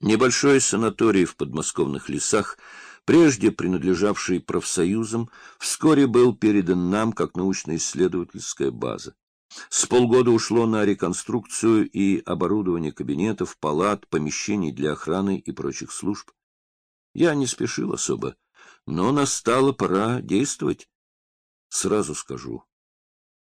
Небольшой санаторий в подмосковных лесах, прежде принадлежавший профсоюзам, вскоре был передан нам как научно-исследовательская база. С полгода ушло на реконструкцию и оборудование кабинетов, палат, помещений для охраны и прочих служб. Я не спешил особо, но настала пора действовать. Сразу скажу,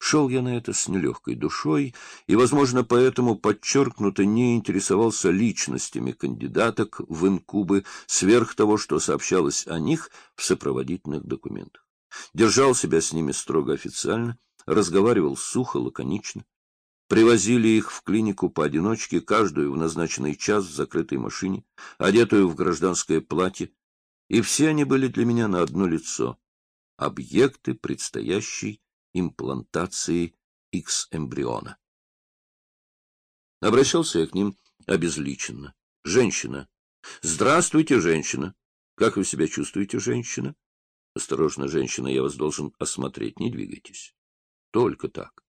Шел я на это с нелегкой душой и, возможно, поэтому подчеркнуто не интересовался личностями кандидаток в инкубы сверх того, что сообщалось о них в сопроводительных документах. Держал себя с ними строго официально, разговаривал сухо, лаконично. Привозили их в клинику поодиночке, каждую в назначенный час в закрытой машине, одетую в гражданское платье, и все они были для меня на одно лицо — объекты предстоящей имплантации X-эмбриона. Обращался я к ним обезличенно. Женщина. Здравствуйте, женщина. Как вы себя чувствуете, женщина? Осторожно, женщина, я вас должен осмотреть, не двигайтесь. Только так.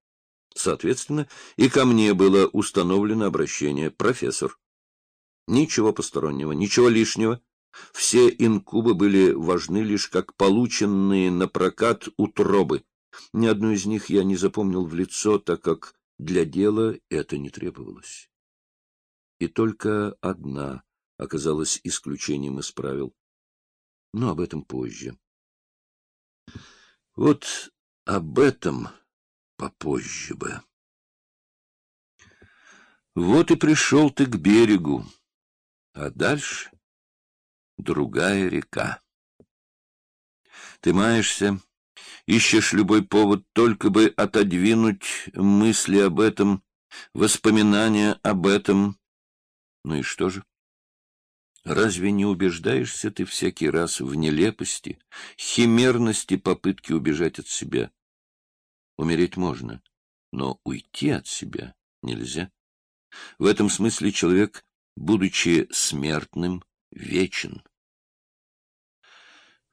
Соответственно, и ко мне было установлено обращение «профессор». Ничего постороннего, ничего лишнего. Все инкубы были важны лишь как полученные на прокат утробы. Ни одну из них я не запомнил в лицо, так как для дела это не требовалось. И только одна оказалась исключением из правил. Но об этом позже. Вот об этом попозже бы. Вот и пришел ты к берегу, а дальше другая река. Ты маешься, ищешь любой повод только бы отодвинуть мысли об этом, воспоминания об этом. Ну и что же? Разве не убеждаешься ты всякий раз в нелепости, химерности попытки убежать от себя? Умереть можно, но уйти от себя нельзя. В этом смысле человек, будучи смертным, вечен.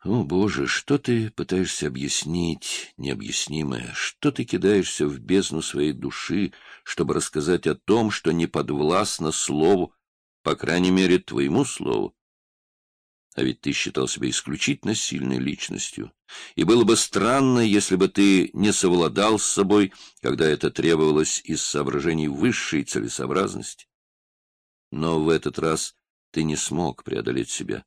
О, Боже, что ты пытаешься объяснить необъяснимое? Что ты кидаешься в бездну своей души, чтобы рассказать о том, что не подвластно слову, по крайней мере, твоему слову? А ведь ты считал себя исключительно сильной личностью. И было бы странно, если бы ты не совладал с собой, когда это требовалось из соображений высшей целесообразности. Но в этот раз ты не смог преодолеть себя.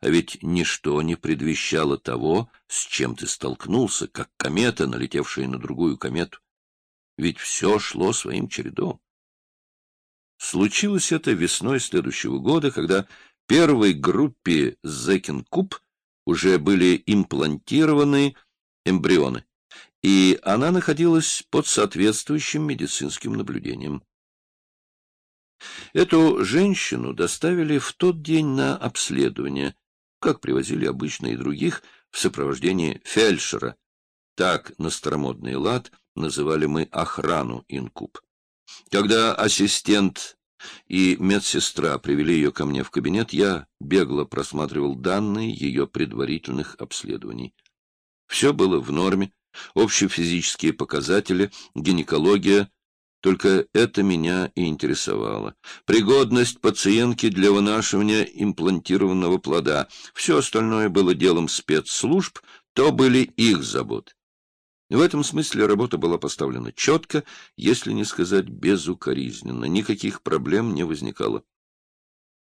А ведь ничто не предвещало того, с чем ты столкнулся, как комета, налетевшая на другую комету. Ведь все шло своим чередом. Случилось это весной следующего года, когда первой группе Зекинкуб уже были имплантированы эмбрионы, и она находилась под соответствующим медицинским наблюдением. Эту женщину доставили в тот день на обследование, как привозили обычно и других, в сопровождении фельдшера. Так на старомодный лад называли мы охрану инкуб. Когда ассистент и медсестра привели ее ко мне в кабинет, я бегло просматривал данные ее предварительных обследований. Все было в норме, общие физические показатели, гинекология, только это меня и интересовало. Пригодность пациентки для вынашивания имплантированного плода. Все остальное было делом спецслужб, то были их заботы. В этом смысле работа была поставлена четко, если не сказать безукоризненно. Никаких проблем не возникало.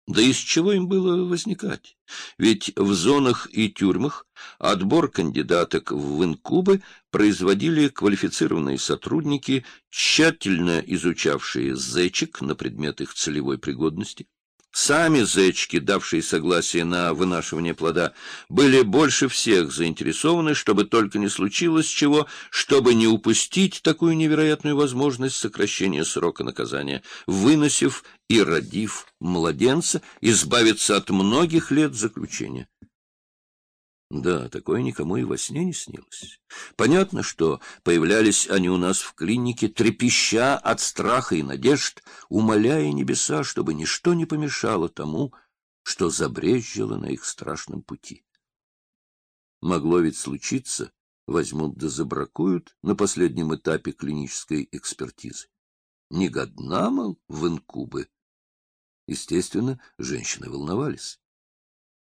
Да из чего им было возникать? Ведь в зонах и тюрьмах отбор кандидаток в инкубы производили квалифицированные сотрудники, тщательно изучавшие зечек на предмет их целевой пригодности. Сами зечки, давшие согласие на вынашивание плода, были больше всех заинтересованы, чтобы только не случилось чего, чтобы не упустить такую невероятную возможность сокращения срока наказания, выносив и родив младенца, избавиться от многих лет заключения. Да, такое никому и во сне не снилось. Понятно, что появлялись они у нас в клинике, трепеща от страха и надежд, умоляя небеса, чтобы ничто не помешало тому, что забрезжило на их страшном пути. Могло ведь случиться, возьмут да забракуют на последнем этапе клинической экспертизы. Не мол, в инкубы. Естественно, женщины волновались.